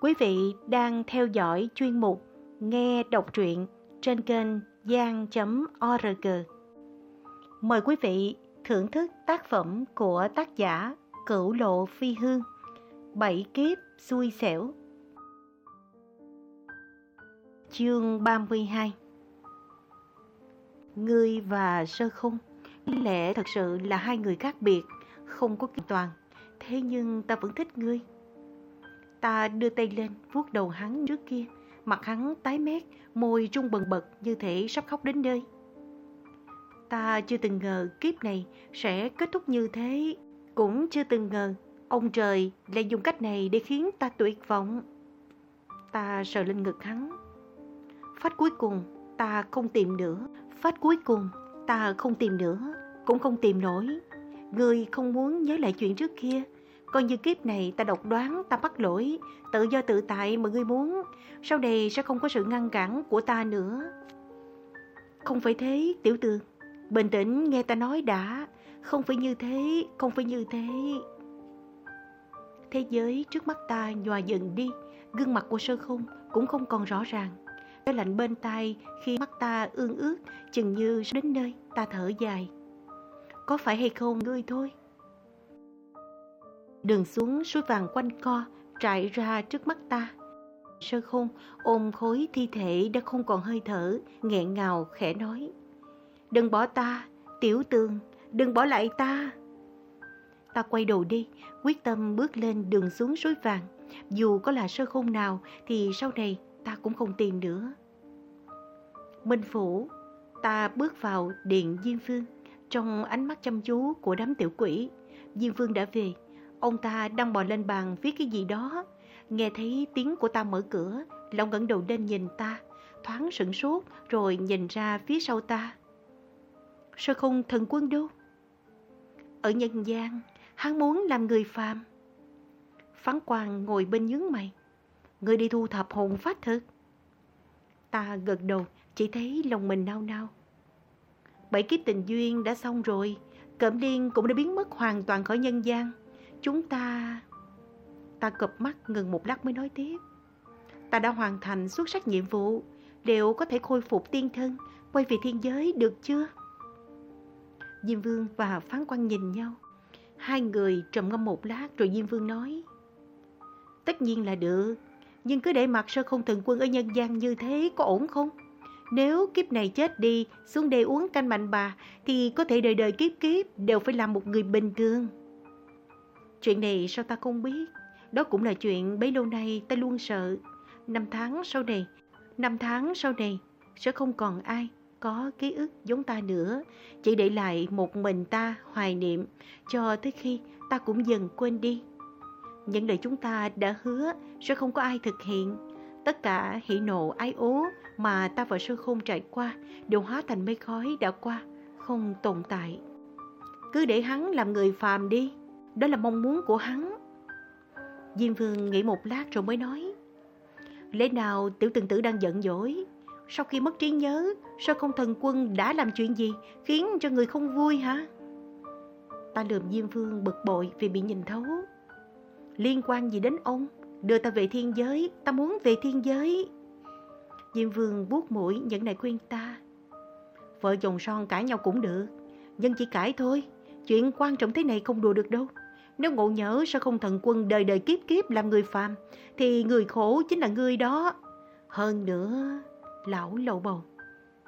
Quý vị đang theo dõi chuyên mục Nghe đọc truyện trên kênh gian.org. Mời quý vị thưởng thức tác phẩm của tác giả Cửu Lộ Phi Hương Bảy kiếp xui xẻo Chương 32 Ngươi và sơ khung lẽ thật sự là hai người khác biệt, không có kiện toàn. Thế nhưng ta vẫn thích ngươi. Ta đưa tay lên, vuốt đầu hắn trước kia. Mặt hắn tái mét, môi trung bần bật như thể sắp khóc đến nơi. Ta chưa từng ngờ kiếp này sẽ kết thúc như thế. Cũng chưa từng ngờ ông trời lại dùng cách này để khiến ta tuyệt vọng. Ta sờ lên ngực hắn. Phách cuối cùng ta không tìm nữa. Phách cuối cùng ta không tìm nữa, cũng không tìm nổi. người không muốn nhớ lại chuyện trước kia. Coi như kiếp này ta độc đoán, ta bắt lỗi, tự do tự tại mà ngươi muốn. Sau này sẽ không có sự ngăn cản của ta nữa. Không phải thế, tiểu tường. Bình tĩnh nghe ta nói đã. Không phải như thế, không phải như thế. Thế giới trước mắt ta nhòa dần đi. Gương mặt của sơ không cũng không còn rõ ràng. Cái lạnh bên tai khi mắt ta ương ướt, chừng như đến nơi ta thở dài. Có phải hay không ngươi thôi? Đường xuống suối vàng quanh co, trải ra trước mắt ta. Sơ khôn ôm khối thi thể đã không còn hơi thở, nghẹn ngào khẽ nói. Đừng bỏ ta, tiểu tường, đừng bỏ lại ta. Ta quay đầu đi, quyết tâm bước lên đường xuống suối vàng. Dù có là sơ khôn nào thì sau này ta cũng không tìm nữa. Minh Phủ, ta bước vào điện Diêm Phương, trong ánh mắt chăm chú của đám tiểu quỷ. Diêm Phương đã về, ông ta đang bò lên bàn viết cái gì đó. Nghe thấy tiếng của ta mở cửa, lão ngẩng đầu lên nhìn ta, thoáng sửng sốt rồi nhìn ra phía sau ta. Sao không thần quân đâu? Ở nhân gian, hắn muốn làm người phàm. Phán quan ngồi bên nhướng mày. Người đi thu thập hồn phách thực. Ta gật đầu, chỉ thấy lòng mình nao nao. Bảy kiếp tình duyên đã xong rồi, Cẩm Liên cũng đã biến mất hoàn toàn khỏi nhân gian. Chúng ta... Ta cụp mắt ngừng một lát mới nói tiếp. Ta đã hoàn thành xuất sắc nhiệm vụ, đều có thể khôi phục tiên thân, quay về thiên giới được chưa? Diêm Vương và Phán quan nhìn nhau. Hai người trầm ngâm một lát rồi Diêm Vương nói. Tất nhiên là được, nhưng cứ để mặt sơ không thần quân ở nhân gian như thế có ổn không? Nếu kiếp này chết đi, xuống đây uống canh mạnh bà, thì có thể đời đời kiếp kiếp đều phải làm một người bình thường. Chuyện này sao ta không biết? Đó cũng là chuyện bấy lâu nay ta luôn sợ. Năm tháng sau này, năm tháng sau này sẽ không còn ai có ký ức giống ta nữa. Chỉ để lại một mình ta hoài niệm cho tới khi ta cũng dần quên đi. Những lời chúng ta đã hứa sẽ không có ai thực hiện. Tất cả hỉ nộ ái ố mà ta và sơ khôn trải qua đều hóa thành mây khói đã qua, không tồn tại. Cứ để hắn làm người phàm đi, đó là mong muốn của hắn. Diêm Vương nghĩ một lát rồi mới nói. Lẽ nào tiểu từng tử đang giận dỗi? Sau khi mất trí nhớ, sao không thần quân đã làm chuyện gì khiến cho người không vui hả? Ta lườm Diêm Vương bực bội vì bị nhìn thấu. Liên quan gì đến ông? Đưa ta về thiên giới, ta muốn về thiên giới. Diêm vương buốt mũi những này khuyên ta. Vợ chồng son cãi nhau cũng được, nhưng chỉ cãi thôi. Chuyện quan trọng thế này không đùa được đâu. Nếu ngộ nhớ sao không thần quân đời đời kiếp kiếp làm người phàm, thì người khổ chính là ngươi đó. Hơn nữa, lão lậu bầu,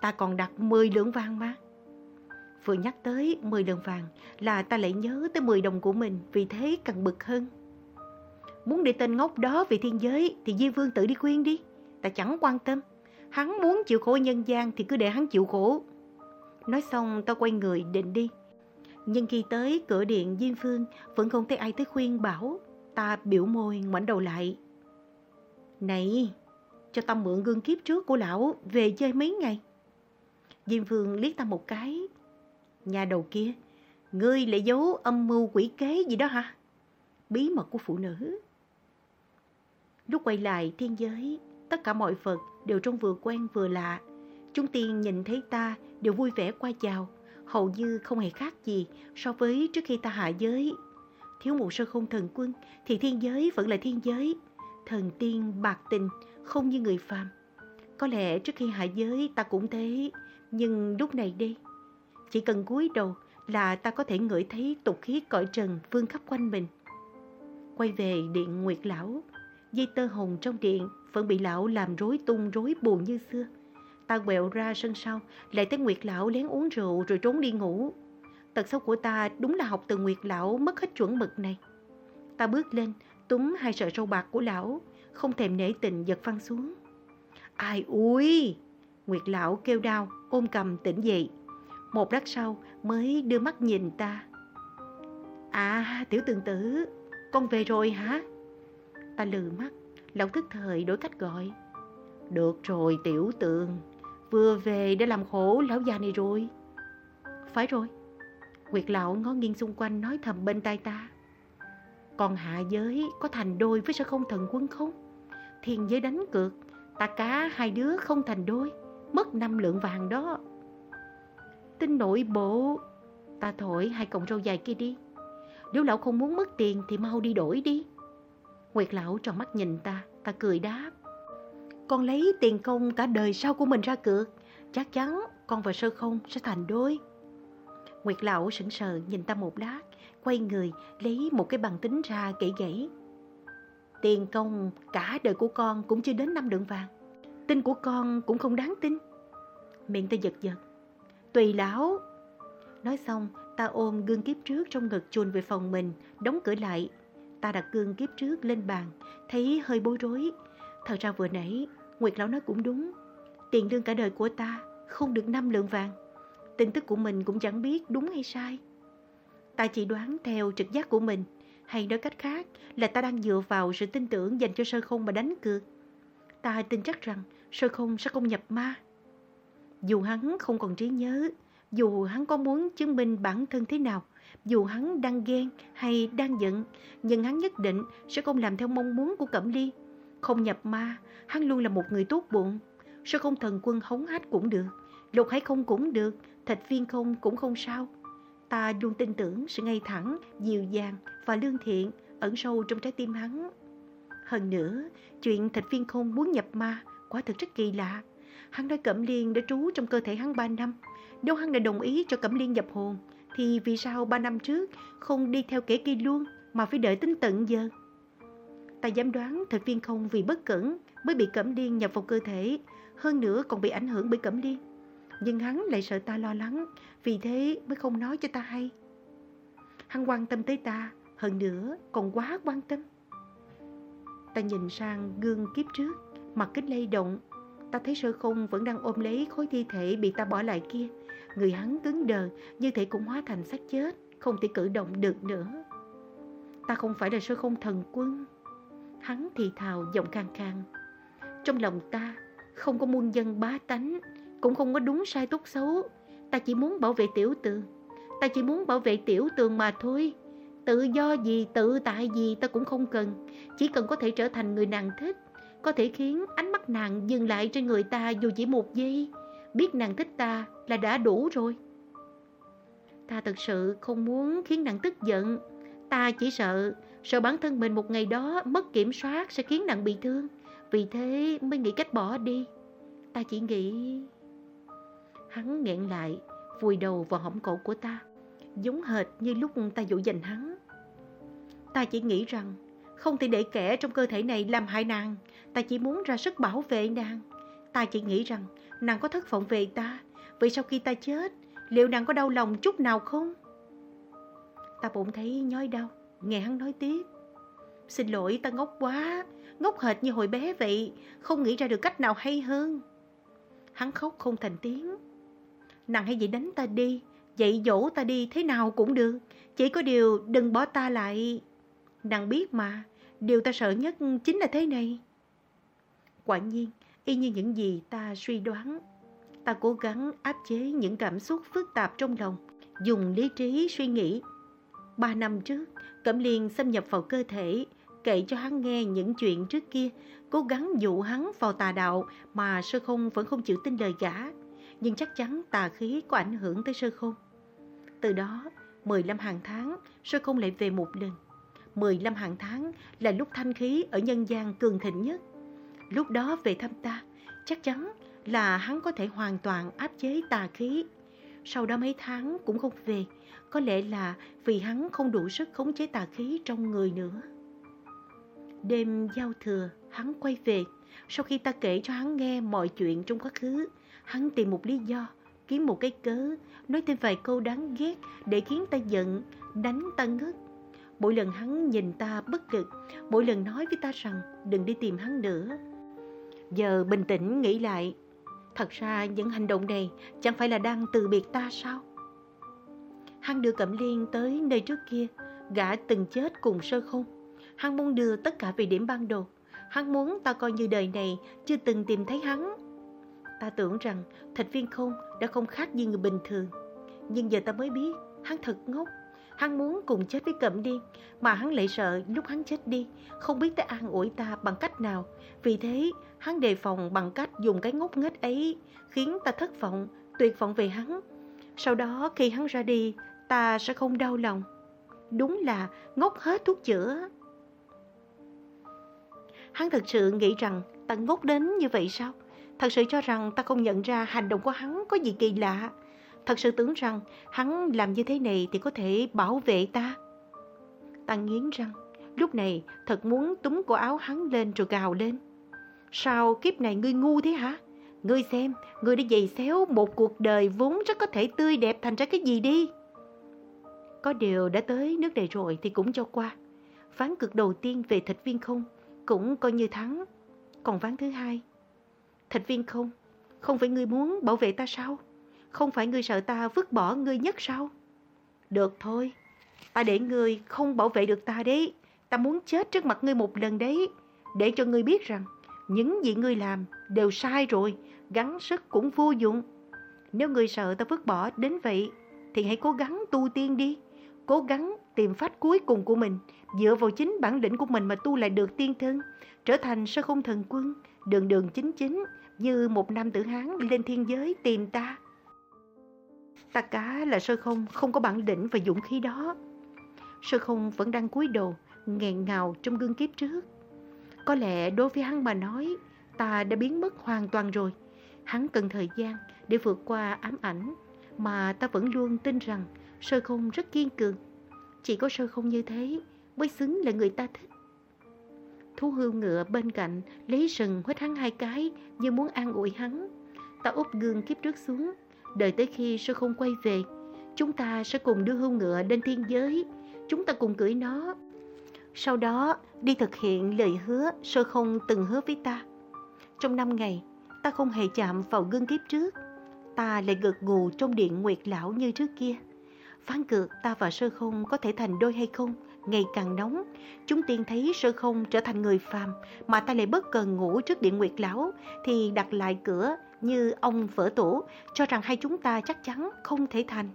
ta còn đặt 10 lượng vàng mà. Vừa nhắc tới 10 lượng vàng là ta lại nhớ tới 10 đồng của mình, vì thế càng bực hơn. Muốn để tên ngốc đó về thiên giới thì di Vương tự đi khuyên đi. Ta chẳng quan tâm. Hắn muốn chịu khổ nhân gian thì cứ để hắn chịu khổ. Nói xong ta quay người định đi. Nhưng khi tới cửa điện Diêm Phương vẫn không thấy ai tới khuyên bảo. Ta biểu môi ngoảnh đầu lại. Này, cho ta mượn gương kiếp trước của lão về chơi mấy ngày. Diêm Phương liếc ta một cái. Nhà đầu kia, ngươi lại giấu âm mưu quỷ kế gì đó hả? Bí mật của phụ nữ. Lúc quay lại thiên giới, tất cả mọi Phật đều trông vừa quen vừa lạ. Chúng tiên nhìn thấy ta đều vui vẻ qua chào, hầu như không hề khác gì so với trước khi ta hạ giới. Thiếu một sơ không thần quân thì thiên giới vẫn là thiên giới. thần tiên bạc tình, không như người phàm. Có lẽ trước khi hạ giới ta cũng thế, nhưng lúc này đây, chỉ cần cúi đầu là ta có thể ngửi thấy tục khí cõi trần vương khắp quanh mình. Quay về điện Nguyệt Lão, dây tơ hồng trong điện vẫn bị lão làm rối tung rối buồn như xưa. Ta quẹo ra sân sau, lại thấy Nguyệt Lão lén uống rượu rồi trốn đi ngủ. Tật xấu của ta đúng là học từ Nguyệt Lão mất hết chuẩn mực này. Ta bước lên, túm hai sợi râu bạc của lão, không thèm nể tình giật phăng xuống. Ai ui! Nguyệt Lão kêu đau, ôm cầm tỉnh dậy. Một lát sau mới đưa mắt nhìn ta. À, tiểu tường tử, con về rồi hả? Ta lừ mắt, lão tức thời đổi cách gọi. Được rồi tiểu tường, vừa về đã làm khổ lão già này rồi. Phải rồi. Nguyệt lão ngó nghiêng xung quanh nói thầm bên tai ta. Còn hạ giới có thành đôi với sở không thần quân không? Thiên giới đánh cược, ta cá hai đứa không thành đôi, mất năm lượng vàng đó. Tin nội bộ, ta thổi hai cọng râu dài kia đi. Nếu lão không muốn mất tiền thì mau đi đổi đi. Nguyệt lão tròn mắt nhìn ta, ta cười đáp. Con lấy tiền công cả đời sau của mình ra cược, chắc chắn con và sơ không sẽ thành đôi. Nguyệt lão sững sờ nhìn ta một lát, quay người lấy một cái bàn tính ra gãy gãy. Tiền công cả đời của con cũng chưa đến năm lượng vàng. Tin của con cũng không đáng tin. Miệng ta giật giật. Tùy lão. Nói xong, ta ôm gương kiếp trước trong ngực chôn về phòng mình, đóng cửa lại. Ta đặt gương kiếp trước lên bàn, thấy hơi bối rối. Thật ra vừa nãy, Nguyệt lão nói cũng đúng. Tiền lương cả đời của ta không được năm lượng vàng. Tin tức của mình cũng chẳng biết đúng hay sai. Ta chỉ đoán theo trực giác của mình, hay nói cách khác là ta đang dựa vào sự tin tưởng dành cho sơ không mà đánh cược. Ta tin chắc rằng sơ không sẽ không nhập ma. Dù hắn không còn trí nhớ, dù hắn có muốn chứng minh bản thân thế nào, dù hắn đang ghen hay đang giận, nhưng hắn nhất định sẽ không làm theo mong muốn của Cẩm Ly. Không nhập ma, hắn luôn là một người tốt bụng. Sao không thần quân hống hách cũng được, lục hải không cũng được, thạch viên không cũng không sao. Ta luôn tin tưởng sự ngay thẳng, dịu dàng và lương thiện ẩn sâu trong trái tim hắn. Hơn nữa, chuyện thạch viên không muốn nhập ma quả thực rất kỳ lạ. Hắn nói Cẩm Liên đã trú trong cơ thể hắn 3 năm. Nếu hắn đã đồng ý cho Cẩm Liên nhập hồn, thì vì sao 3 năm trước không đi theo kẻ kia luôn mà phải đợi tính tận giờ? Ta dám đoán thật viên không vì bất cẩn mới bị Cẩm điên nhập vào cơ thể, hơn nữa còn bị ảnh hưởng bởi Cẩm điên Nhưng hắn lại sợ ta lo lắng, vì thế mới không nói cho ta hay. Hắn quan tâm tới ta, hơn nữa còn quá quan tâm. Ta nhìn sang gương kiếp trước, mặt kính lay động. Ta thấy sơ không vẫn đang ôm lấy khối thi thể bị ta bỏ lại kia. Người hắn cứng đờ, như thể cũng hóa thành xác chết, không thể cử động được nữa. Ta không phải là sơ không thần quân. Hắn thì thào giọng khang khang. Trong lòng ta không có muôn dân bá tánh, cũng không có đúng sai tốt xấu. Ta chỉ muốn bảo vệ tiểu tường. Ta chỉ muốn bảo vệ tiểu tường mà thôi. Tự do gì, tự tại gì ta cũng không cần. Chỉ cần có thể trở thành người nàng thích. Có thể khiến ánh mắt nàng dừng lại trên người ta dù chỉ một giây. Biết nàng thích ta là đã đủ rồi. Ta thật sự không muốn khiến nàng tức giận. Ta chỉ sợ, sợ bản thân mình một ngày đó mất kiểm soát sẽ khiến nàng bị thương. Vì thế mới nghĩ cách bỏ đi. Ta chỉ nghĩ... Hắn nghẹn lại, vùi đầu vào hõm cổ của ta, giống hệt như lúc ta dỗ dành hắn. Ta chỉ nghĩ rằng không thể để kẻ trong cơ thể này làm hại nàng, ta chỉ muốn ra sức bảo vệ nàng. Ta chỉ nghĩ rằng nàng có thất vọng về ta, vậy sau khi ta chết, liệu nàng có đau lòng chút nào không? Ta bỗng thấy nhói đau, nghe hắn nói tiếp. Xin lỗi ta ngốc quá, ngốc hệt như hồi bé vậy, không nghĩ ra được cách nào hay hơn. Hắn khóc không thành tiếng. Nàng hãy vậy đánh ta đi, dạy dỗ ta đi thế nào cũng được. Chỉ có điều đừng bỏ ta lại. Nàng biết mà, điều ta sợ nhất chính là thế này. Quả nhiên, y như những gì ta suy đoán. Ta cố gắng áp chế những cảm xúc phức tạp trong lòng, dùng lý trí suy nghĩ. Ba năm trước, Cẩm Liên xâm nhập vào cơ thể, kể cho hắn nghe những chuyện trước kia, cố gắng dụ hắn vào tà đạo mà sơ không vẫn không chịu tin lời gã. Nhưng chắc chắn tà khí có ảnh hưởng tới sơ không. Từ đó, 15 hàng tháng, sơ không lại về một lần. 15 hàng tháng là lúc thanh khí ở nhân gian cường thịnh nhất. Lúc đó về thăm ta, chắc chắn là hắn có thể hoàn toàn áp chế tà khí. Sau đó mấy tháng cũng không về, có lẽ là vì hắn không đủ sức khống chế tà khí trong người nữa. Đêm giao thừa, hắn quay về. Sau khi ta kể cho hắn nghe mọi chuyện trong quá khứ, hắn tìm một lý do, kiếm một cái cớ, nói thêm vài câu đáng ghét để khiến ta giận, đánh ta ngất. Mỗi lần hắn nhìn ta bất lực, mỗi lần nói với ta rằng đừng đi tìm hắn nữa. Giờ bình tĩnh nghĩ lại, thật ra những hành động này chẳng phải là đang từ biệt ta sao? Hắn đưa Cẩm Liên tới nơi trước kia, gã từng chết cùng sơ không. Hắn muốn đưa tất cả về điểm ban đầu. Hắn muốn ta coi như đời này chưa từng tìm thấy hắn. Ta tưởng rằng thạch viên không đã không khác gì người bình thường. Nhưng giờ ta mới biết, hắn thật ngốc. Hắn muốn cùng chết với Cẩm Liên, mà hắn lại sợ lúc hắn chết đi, không biết ta an ủi ta bằng cách nào. Vì thế, hắn đề phòng bằng cách dùng cái ngốc nghếch ấy, khiến ta thất vọng, tuyệt vọng về hắn. Sau đó khi hắn ra đi, ta sẽ không đau lòng. Đúng là ngốc hết thuốc chữa. Hắn thật sự nghĩ rằng ta ngốc đến như vậy sao? Thật sự cho rằng ta không nhận ra hành động của hắn có gì kỳ lạ. Thật sự tưởng rằng hắn làm như thế này thì có thể bảo vệ ta. Ta nghiến răng, lúc này thật muốn túm cổ áo hắn lên rồi gào lên. Sao kiếp này ngươi ngu thế hả? Ngươi xem, ngươi đã dày xéo một cuộc đời vốn rất có thể tươi đẹp thành ra cái gì đi. Có điều đã tới nước này rồi thì cũng cho qua. Ván cực đầu tiên về thịt viên không cũng coi như thắng. Còn ván thứ hai, thịt viên không, không phải ngươi muốn bảo vệ ta sao? Không phải ngươi sợ ta vứt bỏ ngươi nhất sao? Được thôi, ta để ngươi không bảo vệ được ta đấy. Ta muốn chết trước mặt ngươi một lần đấy, để cho ngươi biết rằng những gì ngươi làm đều sai rồi, gắng sức cũng vô dụng. Nếu ngươi sợ ta vứt bỏ đến vậy, thì hãy cố gắng tu tiên đi cố gắng tìm phát cuối cùng của mình, dựa vào chính bản lĩnh của mình mà tu lại được tiên thân, trở thành sơ không thần quân, đường đường chính chính, như một nam tử Hán lên thiên giới tìm ta. Ta cá là sơ không, không có bản lĩnh và dũng khí đó. Sơ không vẫn đang cúi đầu, nghẹn ngào trong gương kiếp trước. Có lẽ đối với hắn mà nói, ta đã biến mất hoàn toàn rồi. Hắn cần thời gian để vượt qua ám ảnh, mà ta vẫn luôn tin rằng Sơ không rất kiên cường. Chỉ có sơ không như thế mới xứng là người ta thích. Thú hươu ngựa bên cạnh lấy sừng huýt hắn hai cái như muốn an ủi hắn. Ta úp gương kiếp trước xuống, đợi tới khi sơ không quay về. Chúng ta sẽ cùng đưa hươu ngựa lên thiên giới, chúng ta cùng cưỡi nó. Sau đó đi thực hiện lời hứa sơ không từng hứa với ta. Trong năm ngày, ta không hề chạm vào gương kiếp trước. Ta lại gật gù trong điện nguyệt lão như trước kia. Phán cược ta và sơ không có thể thành đôi hay không ngày càng nóng. Chúng tiên thấy sơ không trở thành người phàm mà ta lại bất cần ngủ trước điện nguyệt lão thì đặt lại cửa như ông vỡ tổ cho rằng hai chúng ta chắc chắn không thể thành.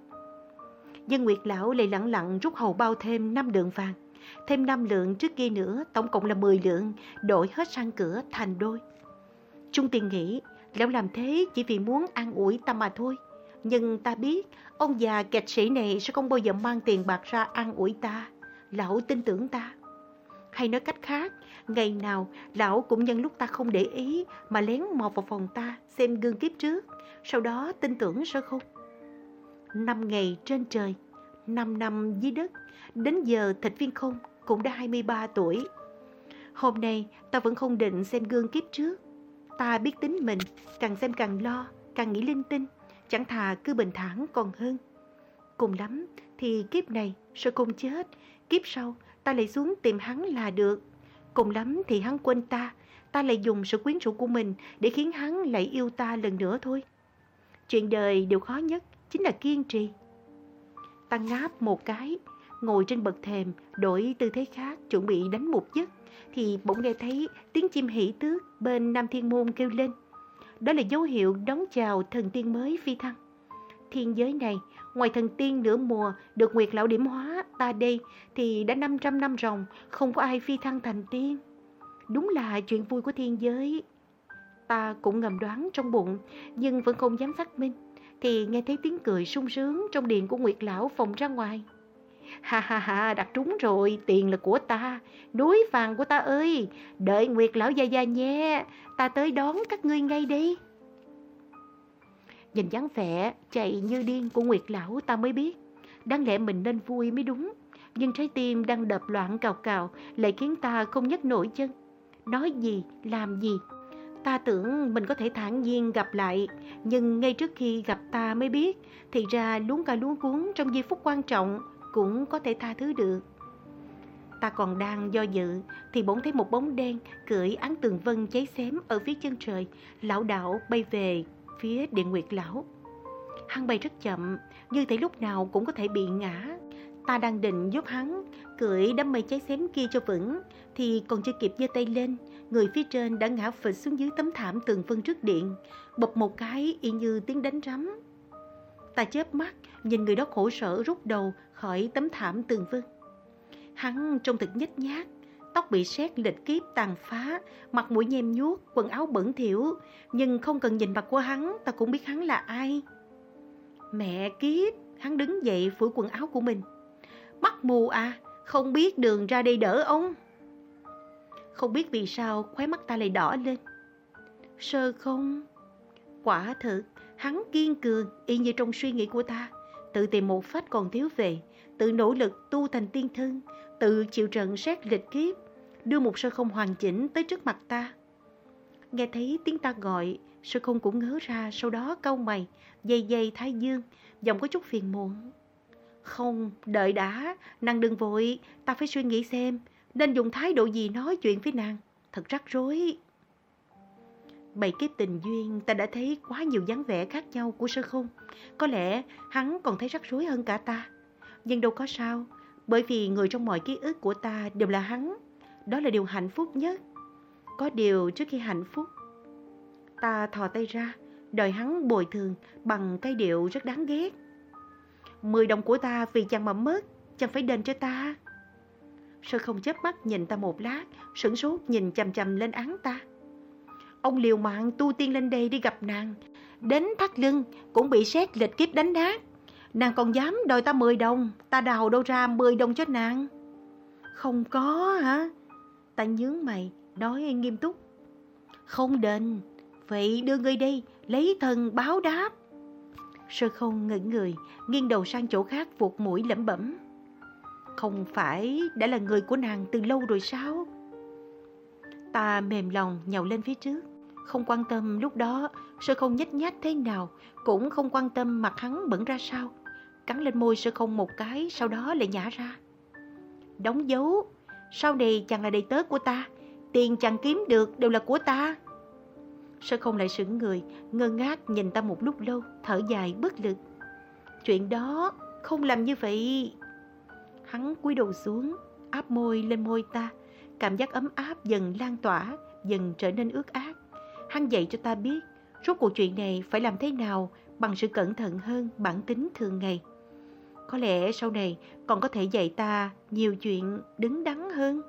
Dân nguyệt lão lại lặng lặng rút hầu bao thêm năm đường vàng. Thêm 5 lượng trước kia nữa, tổng cộng là 10 lượng, đổi hết sang cửa thành đôi. Trung tiền nghĩ, lão làm thế chỉ vì muốn an ủi ta mà thôi. Nhưng ta biết ông già kẹt sĩ này sẽ không bao giờ mang tiền bạc ra ăn ủi ta. Lão tin tưởng ta. Hay nói cách khác, ngày nào lão cũng nhân lúc ta không để ý mà lén mò vào phòng ta xem gương kiếp trước, sau đó tin tưởng sao không? Năm ngày trên trời, năm năm dưới đất, đến giờ thịt viên không cũng đã 23 tuổi. Hôm nay ta vẫn không định xem gương kiếp trước. Ta biết tính mình, càng xem càng lo, càng nghĩ linh tinh chẳng thà cứ bình thản còn hơn. Cùng lắm thì kiếp này sẽ không chết, kiếp sau ta lại xuống tìm hắn là được. Cùng lắm thì hắn quên ta, ta lại dùng sự quyến rũ của mình để khiến hắn lại yêu ta lần nữa thôi. Chuyện đời điều khó nhất chính là kiên trì. Ta ngáp một cái, ngồi trên bậc thềm, đổi tư thế khác, chuẩn bị đánh một giấc, thì bỗng nghe thấy tiếng chim hỉ tước bên Nam Thiên Môn kêu lên. Đó là dấu hiệu đón chào thần tiên mới phi thăng. Thiên giới này, ngoài thần tiên nửa mùa được Nguyệt Lão điểm hóa ta đây thì đã 500 năm ròng không có ai phi thăng thành tiên. Đúng là chuyện vui của thiên giới. Ta cũng ngầm đoán trong bụng nhưng vẫn không dám xác minh thì nghe thấy tiếng cười sung sướng trong điện của Nguyệt Lão phòng ra ngoài. Ha ha ha, đặt trúng rồi, tiền là của ta, núi vàng của ta ơi, đợi Nguyệt lão già già nhé, ta tới đón các ngươi ngay đi. Nhìn dáng vẻ chạy như điên của Nguyệt lão ta mới biết, đáng lẽ mình nên vui mới đúng, nhưng trái tim đang đập loạn cào cào lại khiến ta không nhấc nổi chân. Nói gì, làm gì, Ta tưởng mình có thể thản nhiên gặp lại, nhưng ngay trước khi gặp ta mới biết, thì ra luống ca luống cuốn trong giây phút quan trọng cũng có thể tha thứ được. Ta còn đang do dự, thì bỗng thấy một bóng đen cưỡi án tường vân cháy xém ở phía chân trời, lão đảo bay về phía điện nguyệt lão. Hắn bay rất chậm, như thể lúc nào cũng có thể bị ngã. Ta đang định giúp hắn cưỡi đám mây cháy xém kia cho vững, thì còn chưa kịp giơ tay lên, người phía trên đã ngã phịch xuống dưới tấm thảm tường phân trước điện, bập một cái y như tiếng đánh rắm. Ta chớp mắt, nhìn người đó khổ sở rút đầu khỏi tấm thảm tường vân. Hắn trông thật nhếch nhác, tóc bị sét lịch kiếp tàn phá, mặt mũi nhem nhuốc, quần áo bẩn thỉu, nhưng không cần nhìn mặt của hắn, ta cũng biết hắn là ai. Mẹ kiếp, hắn đứng dậy phủi quần áo của mình. Mắt mù à, không biết đường ra đây đỡ ông. Không biết vì sao khóe mắt ta lại đỏ lên. Sơ không? Quả thực, hắn kiên cường, y như trong suy nghĩ của ta. Tự tìm một phách còn thiếu về, tự nỗ lực tu thành tiên thân, tự chịu trận xét lịch kiếp, đưa một sơ không hoàn chỉnh tới trước mặt ta. Nghe thấy tiếng ta gọi, sơ không cũng ngớ ra, sau đó cau mày, dây dây thái dương, giọng có chút phiền muộn. Không, đợi đã, nàng đừng vội, ta phải suy nghĩ xem, nên dùng thái độ gì nói chuyện với nàng, thật rắc rối. Bảy kiếp tình duyên ta đã thấy quá nhiều dáng vẻ khác nhau của sơ không. Có lẽ hắn còn thấy rắc rối hơn cả ta. Nhưng đâu có sao, bởi vì người trong mọi ký ức của ta đều là hắn. Đó là điều hạnh phúc nhất. Có điều trước khi hạnh phúc, ta thò tay ra, đòi hắn bồi thường bằng cái điệu rất đáng ghét. Mười đồng của ta vì chàng mà mất, chẳng phải đền cho ta. Sơ không chớp mắt nhìn ta một lát, sửng sốt nhìn chầm chầm lên án ta. Ông liều mạng tu tiên lên đây đi gặp nàng, đến thắt lưng cũng bị xét lịch kiếp đánh nát. Nàng còn dám đòi ta 10 đồng, ta đào đâu ra 10 đồng cho nàng. Không có hả? Ta nhướng mày, nói nghiêm túc. Không đền, vậy đưa ngươi đi lấy thần báo đáp. Sơ không ngẩn người, nghiêng đầu sang chỗ khác vuột mũi lẩm bẩm. Không phải đã là người của nàng từ lâu rồi sao? Ta mềm lòng nhào lên phía trước. Không quan tâm lúc đó sơ không nhếch nhác thế nào, cũng không quan tâm mặt hắn bẩn ra sao. Cắn lên môi sơ không một cái, sau đó lại nhả ra. Đóng dấu, sau này chàng là đầy tớ của ta, tiền chàng kiếm được đều là của ta. Sơ không lại sững người, ngơ ngác nhìn ta một lúc lâu, thở dài bất lực. Chuyện đó không làm như vậy. Hắn cúi đầu xuống, áp môi lên môi ta. Cảm giác ấm áp dần lan tỏa, dần trở nên ướt át. Hắn dạy cho ta biết, rốt cuộc chuyện này phải làm thế nào bằng sự cẩn thận hơn bản tính thường ngày. Có lẽ sau này còn có thể dạy ta nhiều chuyện đứng đắn hơn.